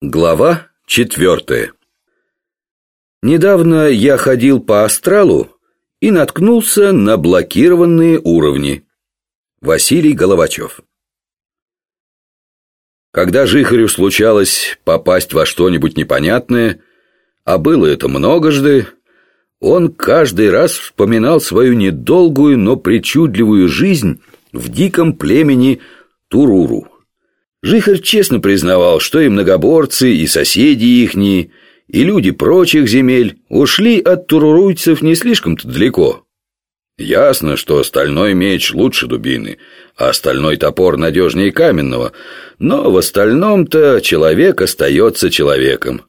Глава четвертая Недавно я ходил по астралу и наткнулся на блокированные уровни. Василий Головачев Когда Жихарю случалось попасть во что-нибудь непонятное, а было это многожды, он каждый раз вспоминал свою недолгую, но причудливую жизнь в диком племени Туруру. Жихарь честно признавал, что и многоборцы, и соседи ихние, и люди прочих земель ушли от туруруйцев не слишком-то далеко. Ясно, что стальной меч лучше дубины, а стальной топор надежнее каменного, но в остальном-то человек остается человеком.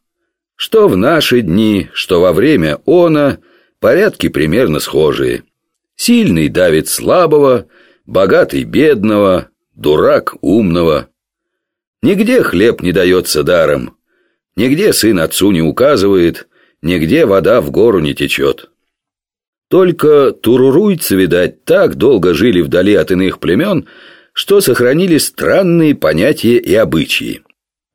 Что в наши дни, что во время она, порядки примерно схожие. Сильный давит слабого, богатый бедного, дурак умного. Нигде хлеб не дается даром, нигде сын отцу не указывает, нигде вода в гору не течет. Только туруруйцы, видать, так долго жили вдали от иных племен, что сохранили странные понятия и обычаи.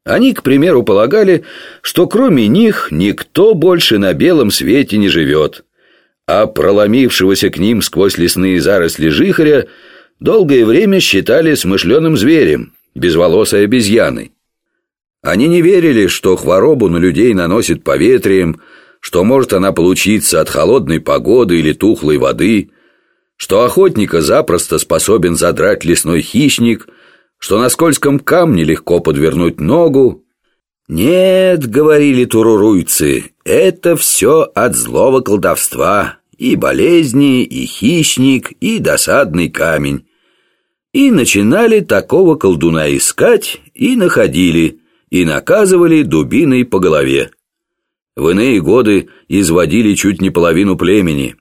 Они, к примеру, полагали, что кроме них никто больше на белом свете не живет, а проломившегося к ним сквозь лесные заросли жихаря долгое время считали смышленым зверем, безволосой обезьяной. Они не верили, что хворобу на людей наносит поветрием, что может она получиться от холодной погоды или тухлой воды, что охотника запросто способен задрать лесной хищник, что на скользком камне легко подвернуть ногу. «Нет», — говорили туруруйцы, — «это все от злого колдовства, и болезни, и хищник, и досадный камень». И начинали такого колдуна искать, и находили, и наказывали дубиной по голове. В иные годы изводили чуть не половину племени.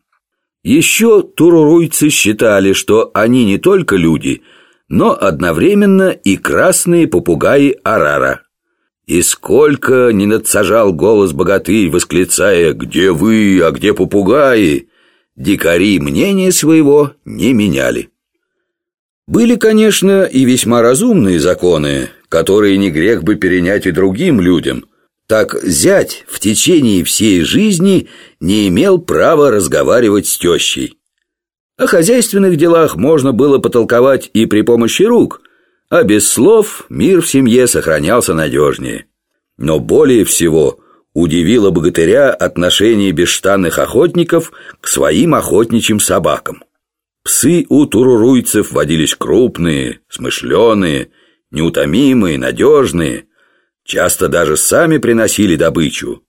Еще туруруйцы считали, что они не только люди, но одновременно и красные попугаи Арара. И сколько не надсажал голос богатырь, восклицая «Где вы, а где попугаи?» Дикари мнения своего не меняли. Были, конечно, и весьма разумные законы, которые не грех бы перенять и другим людям. Так зять в течение всей жизни не имел права разговаривать с тещей. О хозяйственных делах можно было потолковать и при помощи рук, а без слов мир в семье сохранялся надежнее. Но более всего удивило богатыря отношение бесштанных охотников к своим охотничьим собакам. Псы у туруруйцев водились крупные, смышленые, неутомимые, надежные, часто даже сами приносили добычу.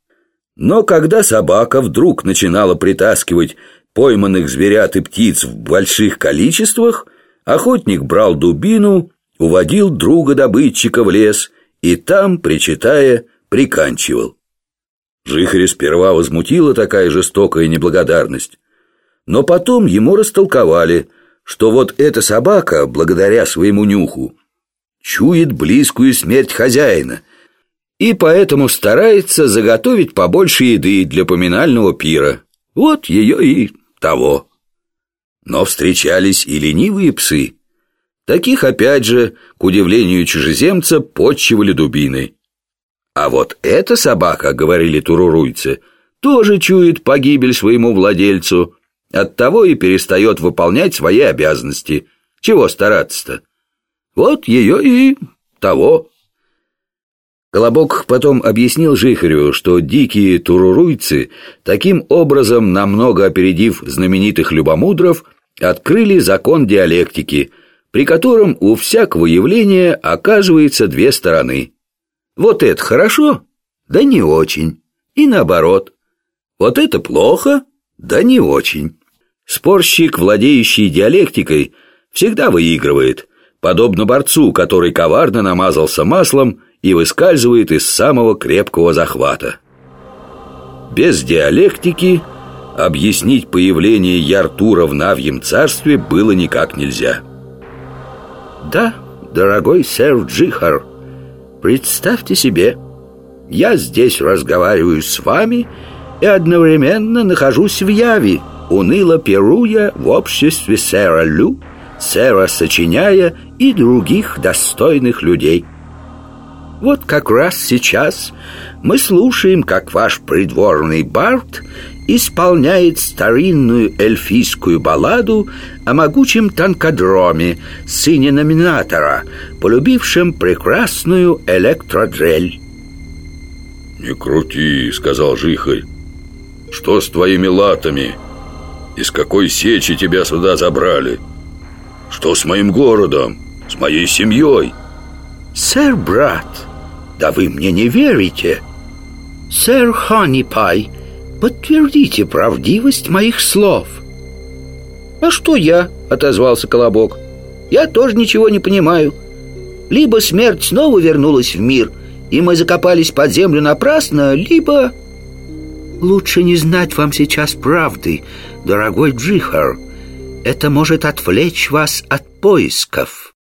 Но когда собака вдруг начинала притаскивать пойманных зверят и птиц в больших количествах, охотник брал дубину, уводил друга-добытчика в лес и там, причитая, приканчивал. Жихаря сперва возмутила такая жестокая неблагодарность, но потом ему растолковали, что вот эта собака, благодаря своему нюху, чует близкую смерть хозяина и поэтому старается заготовить побольше еды для поминального пира. Вот ее и того. Но встречались и ленивые псы. Таких, опять же, к удивлению чужеземца, подчивали дубиной. А вот эта собака, говорили туруруйцы, тоже чует погибель своему владельцу, Оттого и перестает выполнять свои обязанности. Чего стараться-то? Вот ее и того. Колобок потом объяснил Жихарю, что дикие туруруйцы, таким образом, намного опередив знаменитых любомудров, открыли закон диалектики, при котором у всякого явления оказывается две стороны. Вот это хорошо, да не очень. И наоборот. Вот это плохо, да не очень. Спорщик, владеющий диалектикой, всегда выигрывает, подобно борцу, который коварно намазался маслом и выскальзывает из самого крепкого захвата. Без диалектики объяснить появление Яртура в Навьем царстве было никак нельзя. «Да, дорогой сэр Джихар, представьте себе, я здесь разговариваю с вами и одновременно нахожусь в Яве, уныло пируя в обществе сэра Лю, сэра Сочиняя и других достойных людей. Вот как раз сейчас мы слушаем, как ваш придворный бард исполняет старинную эльфийскую балладу о могучем танкодроме, сыне номинатора, полюбившем прекрасную электродрель. «Не крути», — сказал Жихарь. «Что с твоими латами? Из какой сечи тебя сюда забрали? Что с моим городом? С моей семьей?» «Сэр, брат, да вы мне не верите!» «Сэр Ханипай, подтвердите правдивость моих слов!» «А что я?» — отозвался Колобок. «Я тоже ничего не понимаю. Либо смерть снова вернулась в мир, и мы закопались под землю напрасно, либо...» «Лучше не знать вам сейчас правды, дорогой Джихар. Это может отвлечь вас от поисков».